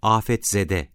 afetzede,